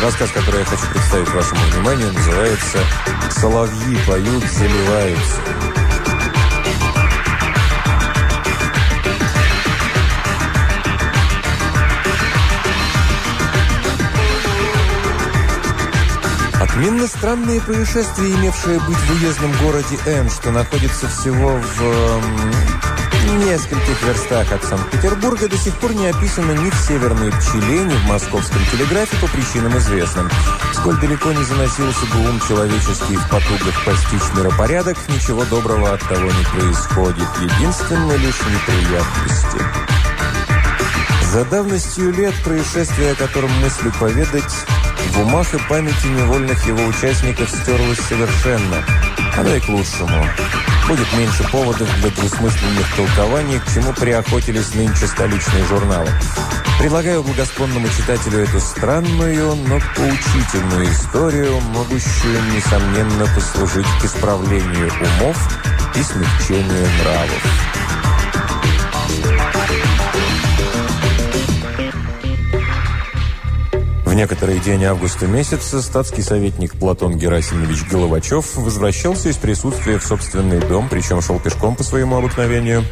Рассказ, который я хочу представить вашему вниманию, называется «Соловьи поют, заливаются». Отменно странные происшествия, имевшие быть в уездном городе М, что находится всего в эм, нескольких верстах от Санкт-Петербурга, до сих пор не описано ни в «Северной пчеле», ни в «Московском телеграфе» по причинам известным. Сколь далеко не заносился бы ум человеческий в потугах постичь миропорядок, ничего доброго от того не происходит. Единственно лишь неприятности. За давностью лет происшествия, о котором мыслю поведать, в умах и памяти невольных его участников стерлось совершенно. Оно и к лучшему. Будет меньше поводов для двусмысленных толкований, к чему приохотились нынче столичные журналы. Предлагаю благосклонному читателю эту странную, но поучительную историю, могущую, несомненно, послужить к исправлению умов и смягчению нравов. Некоторый день августа месяца статский советник Платон Герасимович Головачев возвращался из присутствия в собственный дом, причем шел пешком по своему обыкновению.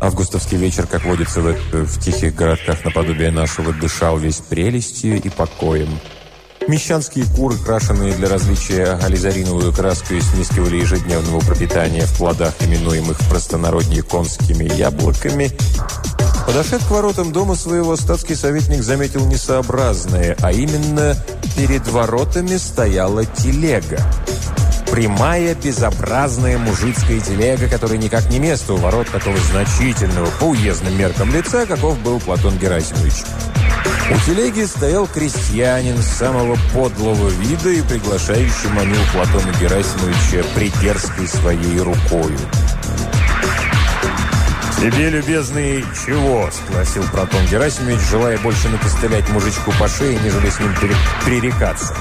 Августовский вечер, как водится в, в тихих городках наподобие нашего, дышал весь прелестью и покоем. Мещанские куры, крашенные для различия ализариновую краску, снискивали ежедневного пропитания в плодах, именуемых простонародье конскими яблоками, Подошед к воротам дома своего, статский советник заметил несообразное, а именно перед воротами стояла телега. Прямая, безобразная мужицкая телега, которая никак не место у ворот такого значительного по уездным меркам лица, каков был Платон Герасимович. У телеги стоял крестьянин самого подлого вида и приглашающий манил Платона Герасимовича придерзкой своей рукою. «Тебе, любезный, чего?» – спросил Протон Герасимович, желая больше накостылять мужичку по шее, нежели с ним перерекаться.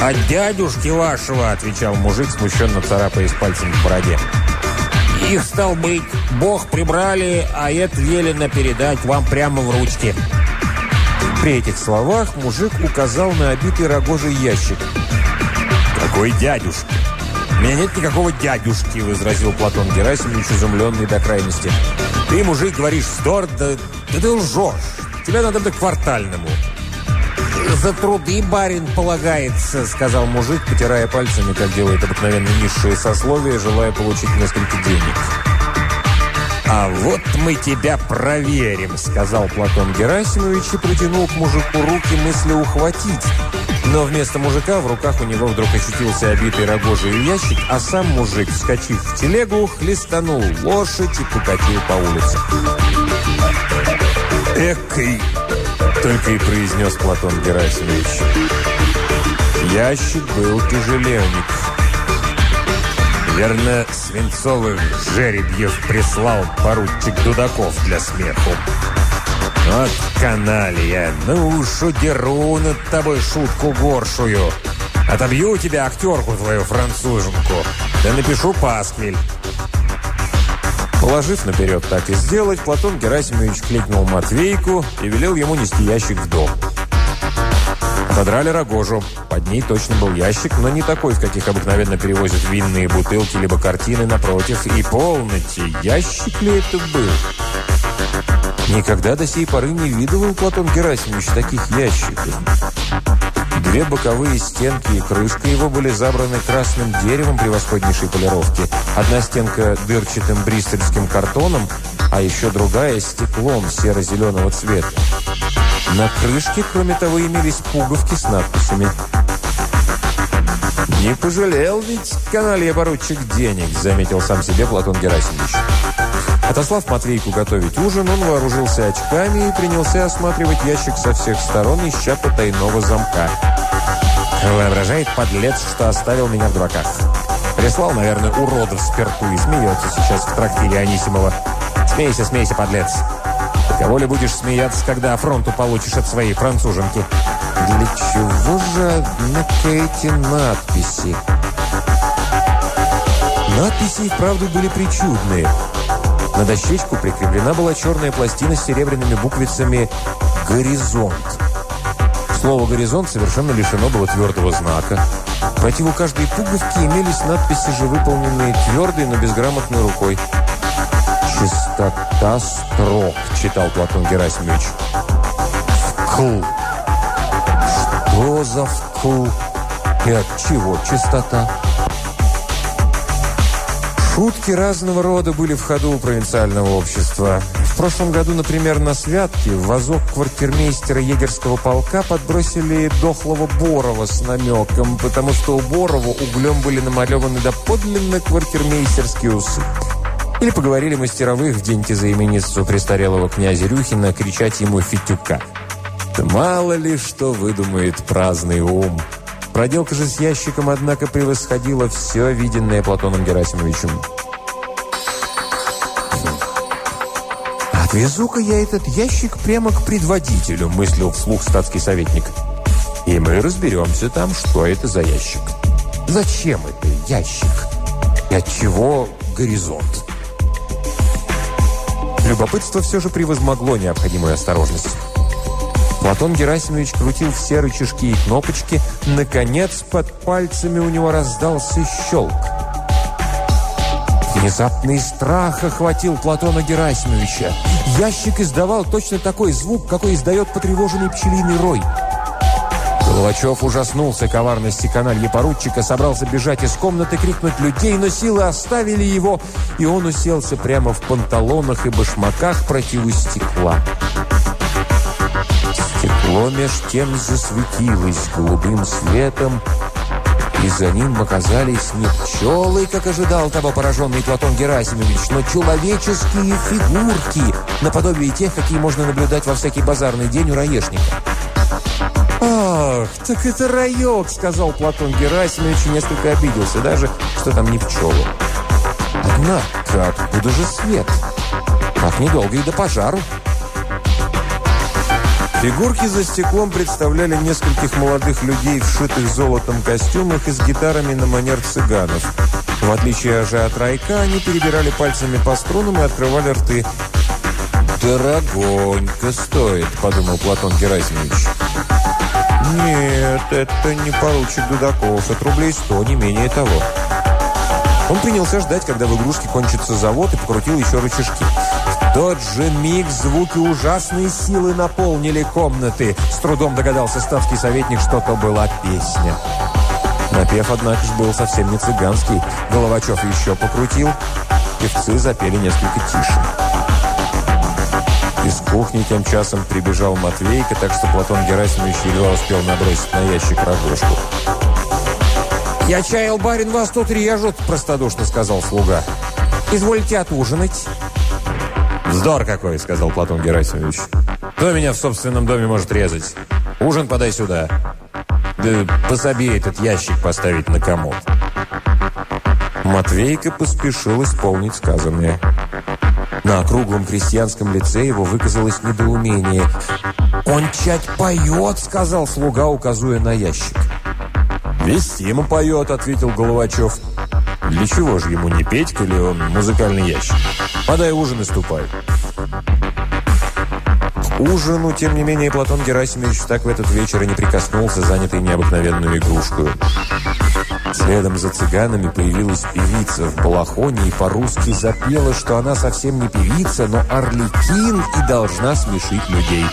«От дядюшки вашего!» – отвечал мужик, смущенно царапаясь пальцем в бороде. «Их, стал быть, Бог прибрали, а это велено передать вам прямо в ручки». При этих словах мужик указал на обитый рогожий ящик. «Какой дядюшка?» «У меня нет никакого дядюшки», — возразил Платон Герасимович, изумленный до крайности. «Ты, мужик, говоришь вздор, да, да ты лжешь. Тебя надо бы квартальному». «За труды барин полагается», — сказал мужик, потирая пальцами, как делает обыкновенно низшее сословие, желая получить несколько денег. «А вот мы тебя проверим», — сказал Платон Герасимович и протянул к мужику руки мысли ухватить. Но вместо мужика в руках у него вдруг ощутился обитый рогожий ящик, а сам мужик, вскочив в телегу, хлестанул лошадь и покатил по улице. «Экой!» — только и произнес Платон Герасимович. Ящик был тяжеленник. Верно, свинцовых жеребьев прислал поручик Дудаков для смеху. «Вот каналья! Ну уж удеру над тобой шутку горшую! Отобью у тебя актерку твою француженку, да напишу пасквиль!» Положив наперед так и сделать, Платон Герасимович кликнул Матвейку и велел ему нести ящик в дом. Подрали рогожу. Под ней точно был ящик, но не такой, в каких обыкновенно перевозят винные бутылки либо картины напротив. И полноте, ящик ли это был? Никогда до сей поры не видывал Платон Герасимович таких ящиков. Две боковые стенки и крышка его были забраны красным деревом превосходнейшей полировки. Одна стенка дырчатым бристольским картоном, а еще другая стеклом серо-зеленого цвета. На крышке, кроме того, имелись пуговки с надписями. «Не пожалел ведь каналья поручик денег», — заметил сам себе Платон Герасимович. Отослав Матвейку готовить ужин, он вооружился очками и принялся осматривать ящик со всех сторон, ища потайного замка. Воображает подлец, что оставил меня в дураках. Прислал, наверное, уродов спирту и смеется сейчас в трактире Анисимова. Смейся, смейся, подлец. Кого ли будешь смеяться, когда фронту получишь от своей француженки? Для чего же, однако, эти надписи? Надписи вправду были причудные. На дощечку прикреплена была черная пластина с серебряными буквицами «Горизонт». Слово «горизонт» совершенно лишено было твердого знака. Противу каждой пуговки имелись надписи же, выполненные твердой, но безграмотной рукой. «Чистота строк», — читал Платон Герасимович. «Вкл». Что за вкл? И от чего чистота? Шутки разного рода были в ходу у провинциального общества. В прошлом году, например, на святке в вазок квартирмейстера егерского полка подбросили дохлого Борова с намеком, потому что у Борова углем были намалеваны доподлинно квартирмейстерские усы. Или поговорили мастеровых в день за именинницу престарелого князя Рюхина кричать ему «Фитюка». Мало ли что выдумает праздный ум. Проделка же с ящиком, однако, превосходила все виденное Платоном Герасимовичем. «Отвезу-ка я этот ящик прямо к предводителю», мыслил вслух статский советник. «И мы разберемся там, что это за ящик. Зачем это ящик? И от чего горизонт?» Любопытство все же превозмогло необходимую осторожность. Платон Герасимович крутил все рычажки и кнопочки. Наконец, под пальцами у него раздался щелк. Внезапный страх охватил Платона Герасимовича. Ящик издавал точно такой звук, какой издает потревоженный пчелиный рой. Головачев ужаснулся коварности каналья поручика, собрался бежать из комнаты, крикнуть людей, но силы оставили его, и он уселся прямо в панталонах и башмаках против стекла. Стекло меж тем засветилось голубым светом, и за ним оказались не пчелы, как ожидал того пораженный Платон Герасимович, но человеческие фигурки, наподобие тех, какие можно наблюдать во всякий базарный день у раешника. «Ах, так это раек!» — сказал Платон Герасимович и несколько обиделся, даже что там не пчелы. «Однако, откуда же свет? Как недолго и до пожару!» Фигурки за стеклом представляли нескольких молодых людей в шитых золотом костюмах и с гитарами на манер цыганов. В отличие же от райка, они перебирали пальцами по струнам и открывали рты. «Дорогонько стоит», — подумал Платон Герасимович. «Нет, это не поручик Дудаков. Это рублей сто, не менее того». Он принялся ждать, когда в игрушке кончится завод, и покрутил еще рычажки тот же миг звуки ужасной силы наполнили комнаты. С трудом догадался статский советник, что то была песня. Напев, однако же, был совсем не цыганский. Головачев еще покрутил. Певцы запели несколько тише. Из кухни тем часом прибежал Матвейка, так что Платон Герасимович едва успел набросить на ящик рогожку. «Я чаял, барин, вас тут режут», – простодушно сказал слуга. «Извольте отужинать». «Вздор какой!» – сказал Платон Герасимович. «Кто меня в собственном доме может резать? Ужин подай сюда. Да пособи этот ящик поставить на комод». Матвейка поспешил исполнить сказанное. На округлом крестьянском лице его выказалось недоумение. «Он чать поет!» – сказал слуга, указывая на ящик. «Вестимо поет», – ответил Головачев. «Для чего же ему не петь, или он музыкальный ящик? Подай ужин и ступай». К ужину, тем не менее, Платон Герасимович так в этот вечер и не прикоснулся, занятый необыкновенную игрушку. Следом за цыганами появилась певица в балахоне и по-русски запела, что она совсем не певица, но орликин и должна смешить людей.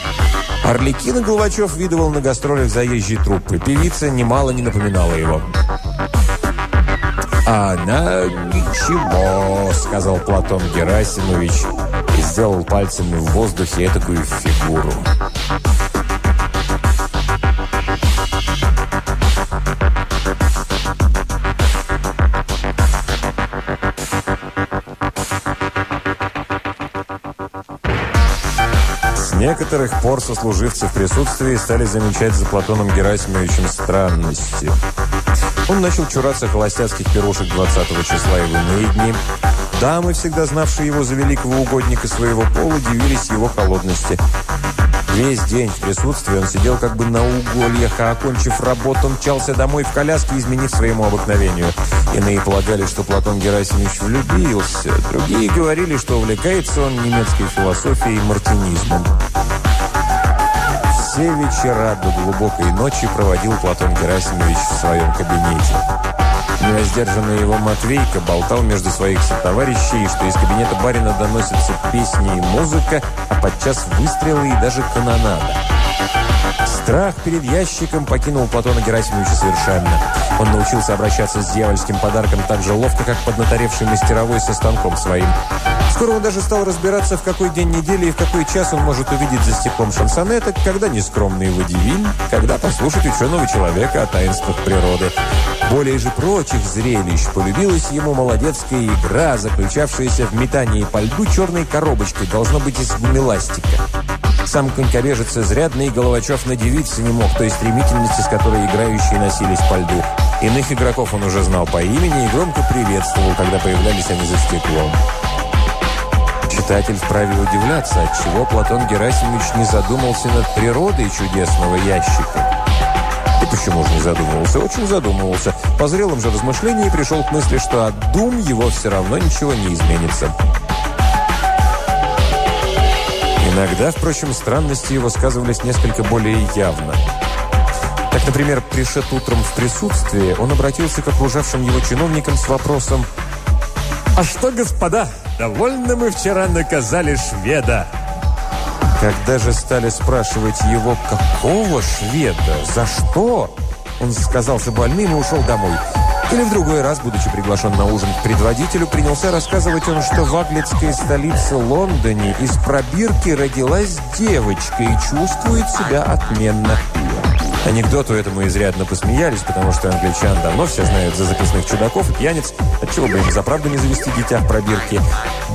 Орликина Головачев видывал на гастролях заезжей труппы. Певица немало не напоминала его. «Она ничего», — сказал Платон Герасимович и сделал пальцами в воздухе такую фигуру. Некоторых пор сослуживцы в присутствии стали замечать за Платоном Герасимовичем странности. Он начал чураться холостяцких пирушек 20 числа и в иные дни. Дамы, всегда знавшие его за великого угодника своего пола, удивились его холодности. Весь день в присутствии он сидел как бы на угольях, а окончив работу, мчался домой в коляске, изменив своему обыкновению. Иные полагали, что Платон Герасимович влюбился. Другие говорили, что увлекается он немецкой философией и мартинизмом. все вечера до глубокой ночи проводил Платон Герасимович в своем кабинете. Невоздержанный его Матвейка болтал между своих сотоварищей, что из кабинета барина доносятся песни и музыка, а подчас выстрелы и даже канонада. Страх перед ящиком покинул Платона Герасимовича совершенно. Он научился обращаться с дьявольским подарком так же ловко, как поднаторевший мастеровой со станком своим. Скоро он даже стал разбираться, в какой день недели и в какой час он может увидеть за стеклом шансонета, когда нескромный водевиль, когда послушать ученого человека о таинствах природы. Более же прочих зрелищ полюбилась ему молодецкая игра, заключавшаяся в метании по льду черной коробочкой, должно быть из гумеластика. Сам конькобежец изрядный Головачев надевиться не мог той стремительности, с которой играющие носились по льду. Иных игроков он уже знал по имени и громко приветствовал, когда появлялись они за стеклом. Читатель вправе удивляться, отчего Платон Герасимович не задумался над природой чудесного ящика. Почему же не задумывался? Очень задумывался. По зрелым же размышлениям пришел к мысли, что от дум его все равно ничего не изменится. Иногда, впрочем, странности его сказывались несколько более явно. Так, например, пришед утром в присутствие, он обратился к окружавшим его чиновникам с вопросом «А что, господа, довольно мы вчера наказали шведа?» Когда же стали спрашивать его, какого шведа, за что, он сказался больным и ушел домой. Или в другой раз, будучи приглашен на ужин к предводителю, принялся рассказывать он, что в английской столице Лондоне из пробирки родилась девочка и чувствует себя отменно. Анекдоту этому изрядно посмеялись, потому что англичан давно все знают за записных чудаков и пьяниц, отчего бы им за правду не завести дитя в пробирке.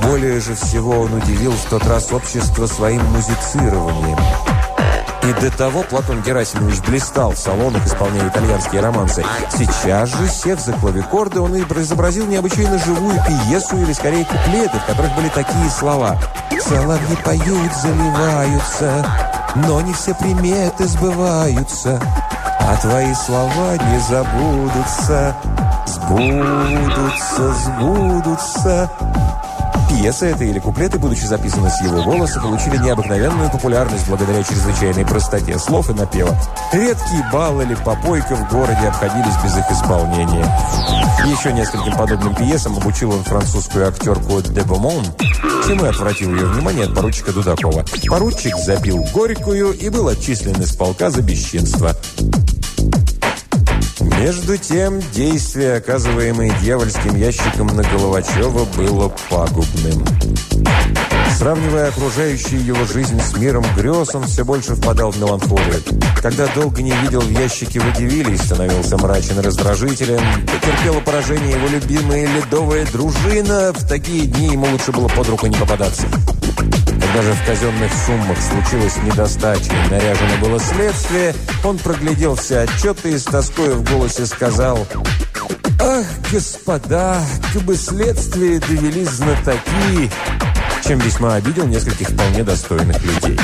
Более же всего он удивил в тот раз общество своим музицированием. И до того Платон Герасимович блистал в салонах, исполняя итальянские романсы. Сейчас же, сев за клавикорды, он изобразил необычайно живую пьесу, или скорее куплеты, в которых были такие слова. «Соловьи поют, заливаются, но не все приметы сбываются, а твои слова не забудутся, сбудутся, сбудутся». Пьеса эта или куплеты, будучи записаны с его голоса, получили необыкновенную популярность благодаря чрезвычайной простоте слов и напева. Редкие баллы или попойка в городе обходились без их исполнения. Еще нескольким подобным пьесам обучил он французскую актерку де Бомон, чем и отвратил ее внимание от поручика Дудакова. Поручик запил горькую и был отчислен из полка за бесчинство. Между тем, действие, оказываемое дьявольским ящиком на Головачева, было пагубным. Сравнивая окружающую его жизнь с миром грез, он все больше впадал в меланхолию. Когда долго не видел в ящике водевилей, становился мрачен и раздражителен, потерпело поражение его любимая ледовая дружина, в такие дни ему лучше было под руку не попадаться. Когда же в казенных суммах случилась недостача и наряжено было следствие, он проглядел все отчеты и с тоской в голосе сказал «Ах, господа, как бы следствие довели знатоки!» чем весьма обидел нескольких вполне достойных людей.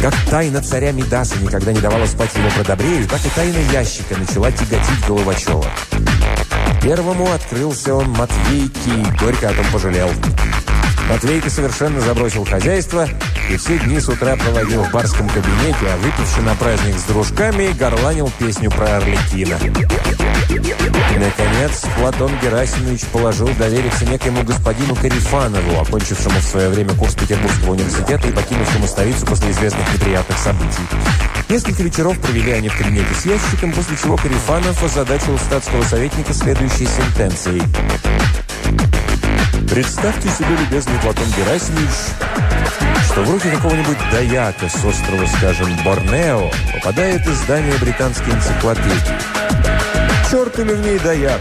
Как тайна царя Мидаса никогда не давала спать его продобрею, так и тайна ящика начала тяготить Головачева. Первому открылся он Матвейке и горько о том пожалел. Матвейка совершенно забросил хозяйство и все дни с утра проводил в барском кабинете, а выпивший на праздник с дружками, горланил песню про Орликина. И, наконец, Платон Герасимович положил довериться некоему господину Карифанову, окончившему в свое время курс Петербургского университета и покинувшему столицу после известных неприятных событий. Несколько вечеров провели они в кабинете с ящиком, после чего Карифанов озадачил статского советника следующей сентенцией. Представьте себе, любезный Платон Герасимович, что в руки какого-нибудь даяка с острова, скажем, Борнео попадает издание британской энциклопедии. Черт или в ней даяк?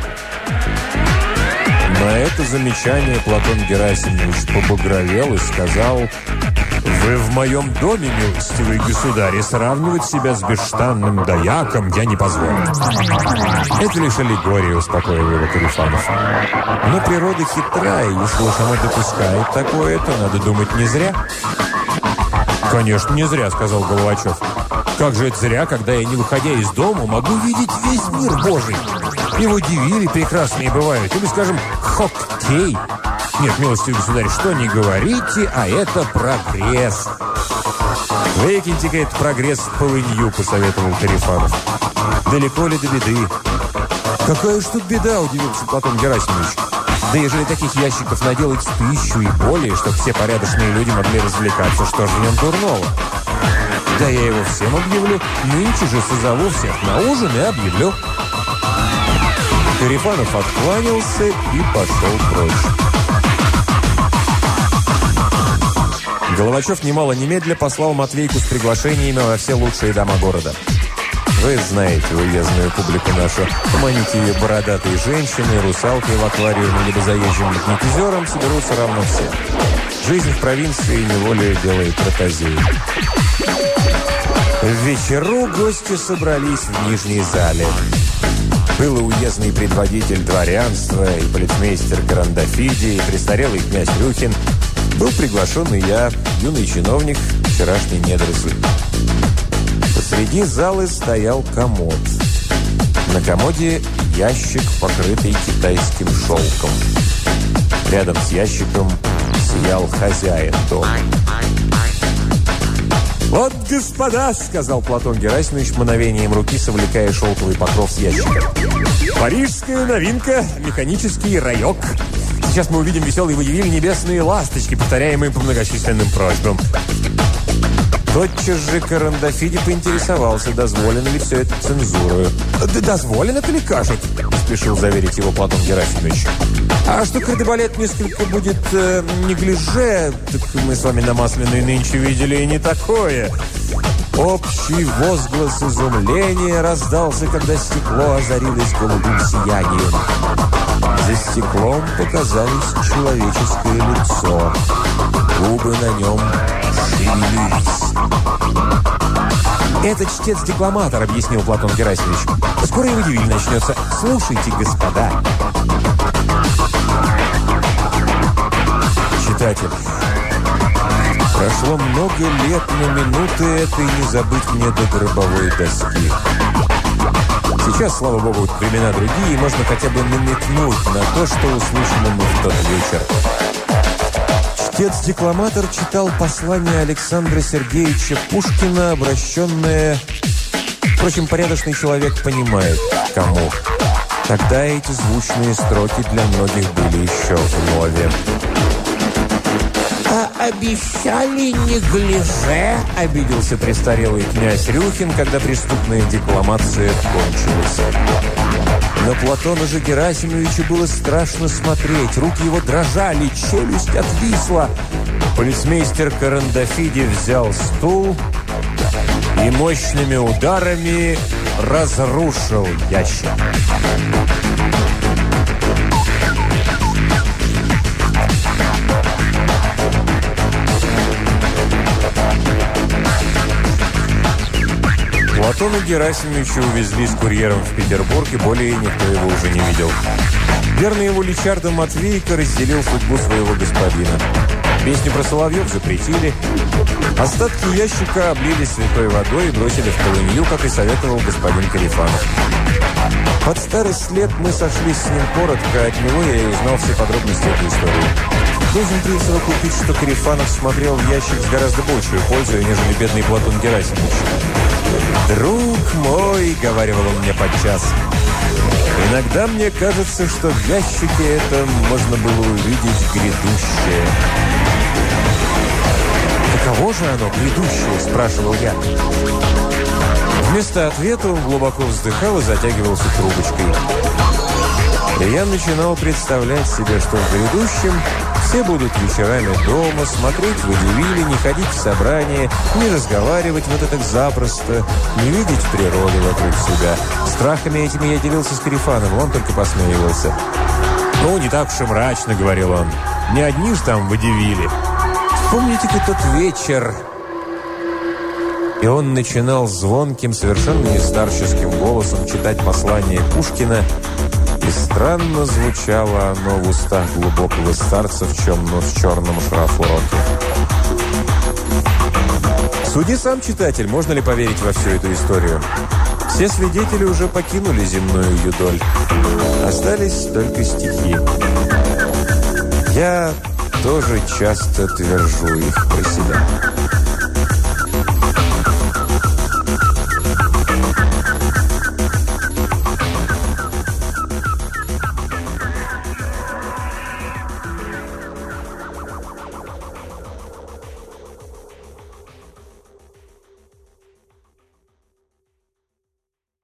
На это замечание Платон Герасимович побагровел и сказал «Вы в моем доме, милостивый государь, и сравнивать себя с бесштанным дояком я не позволю». Это лишь аллегория, успокоил его Карифанов. Но природа хитрая, если уж она допускает такое, то надо думать не зря. «Конечно, не зря», — сказал Головачев. «Как же это зря, когда я, не выходя из дома, могу видеть весь мир Божий? Его дивили прекрасные бывают. Или, скажем, хоктей». Нет, милостивый государь, что не говорите, а это прогресс. «Выкиньте-ка этот прогресс полынью», — посоветовал Карифанов. «Далеко ли до беды?» «Какая ж тут беда?» – удивился Платон Герасимович. «Да ежели таких ящиков наделать в пищу и более, чтобы все порядочные люди могли развлекаться, что же в нем дурного?» «Да я его всем объявлю. Нынче же созову всех на ужин и объявлю». Карифанов откланялся и пошел прочь. Головачев немало немедля послал Матвейку с приглашениями во все лучшие дома города. Вы знаете уездную публику нашу. Поманите ее бородатые женщины, русалкой в аквариуме, либо заезжим магнетизером, соберутся равно все. Жизнь в провинции неволею делает ротозею. В вечеру гости собрались в нижней зале. Был уездный предводитель дворянства, и полицмейстер Карандафиди, и престарелый князь Рюхин. Был приглашен и я, юный чиновник, вчерашний недоросль. Посреди залы стоял комод. На комоде ящик, покрытый китайским шелком. Рядом с ящиком сиял хозяин дома. «Вот, господа!» — сказал Платон Герасимович мановением руки, совлекая шелковый покров с ящика. «Парижская новинка — механический райок. Сейчас мы увидим веселые водевили небесные ласточки, повторяемые по многочисленным просьбам. Тотчас же Карандафиди поинтересовался, дозволено ли все это цензурою. «Да дозволено, ли кажут?» – спешил заверить его Платон Герасимович. «А что кардебалет несколько будет э, неглиже, так мы с вами на масляной нынче видели и не такое». Общий возглас изумления раздался, когда стекло озарилось голубым сиянием. За стеклом показалось человеческое лицо. Губы на нем шевелились. «Это чтец-декламатор», — объяснил Платон Герасимович. «Скоро и водевиль начнется. Слушайте, господа». Читатель. Прошло много лет, но минуты этой не забыть мне до гробовой доски. Сейчас, слава богу, времена другие, и можно хотя бы намекнуть на то, что услышано мы в тот вечер. Чтец-декламатор читал послание Александра Сергеевича Пушкина, обращенное... Впрочем, порядочный человек понимает, кому. Тогда эти звучные строки для многих были еще в нове. «А обещали не гляже!» — обиделся престарелый князь Рюхин, когда преступная декламация кончилась. На Платона же Герасимовичу было страшно смотреть. Руки его дрожали, челюсть отвисла. Полицмейстер Карандафиди взял стул и мощными ударами разрушил ящик. Платона Герасимовича увезли с курьером в Петербург, и более никто его уже не видел. Верный его Личардо Матвейко разделил судьбу своего господина. Песню про Соловьев запретили. Остатки ящика облили святой водой и бросили в полынью, как и советовал господин Калифанов. Под старость лет мы сошлись с ним коротко, от него я и узнал все подробности этой истории. Должен присовокупить, что Карифанов смотрел в ящик с гораздо большей пользой, нежели бедный Платон Герасимович. «Друг мой», — говорил он мне подчас, — «иногда мне кажется, что в ящике этом можно было увидеть грядущее». «Каково же оно, грядущее?» – спрашивал я. Вместо ответа он глубоко вздыхал и затягивался трубочкой. И я начинал представлять себе, что в грядущем все будут вечерами дома, смотреть водевили, не ходить в собрания, не разговаривать вот так запросто, не видеть природы вокруг себя. Страхами этими я делился с Карифаном, он только посмеивался. «Ну, не так уж и мрачно», — говорил он. «Не одни ж там водевили. Помните-ка тот вечер?» И он начинал звонким, совершенно не старческим голосом читать послание Пушкина, странно звучало оно в устах глубокого старца в чем-но с черном шрафуроке. Суди сам, читатель, можно ли поверить во всю эту историю? Все свидетели уже покинули земную юдоль. Остались только стихи. Я тоже часто твержу их про себя.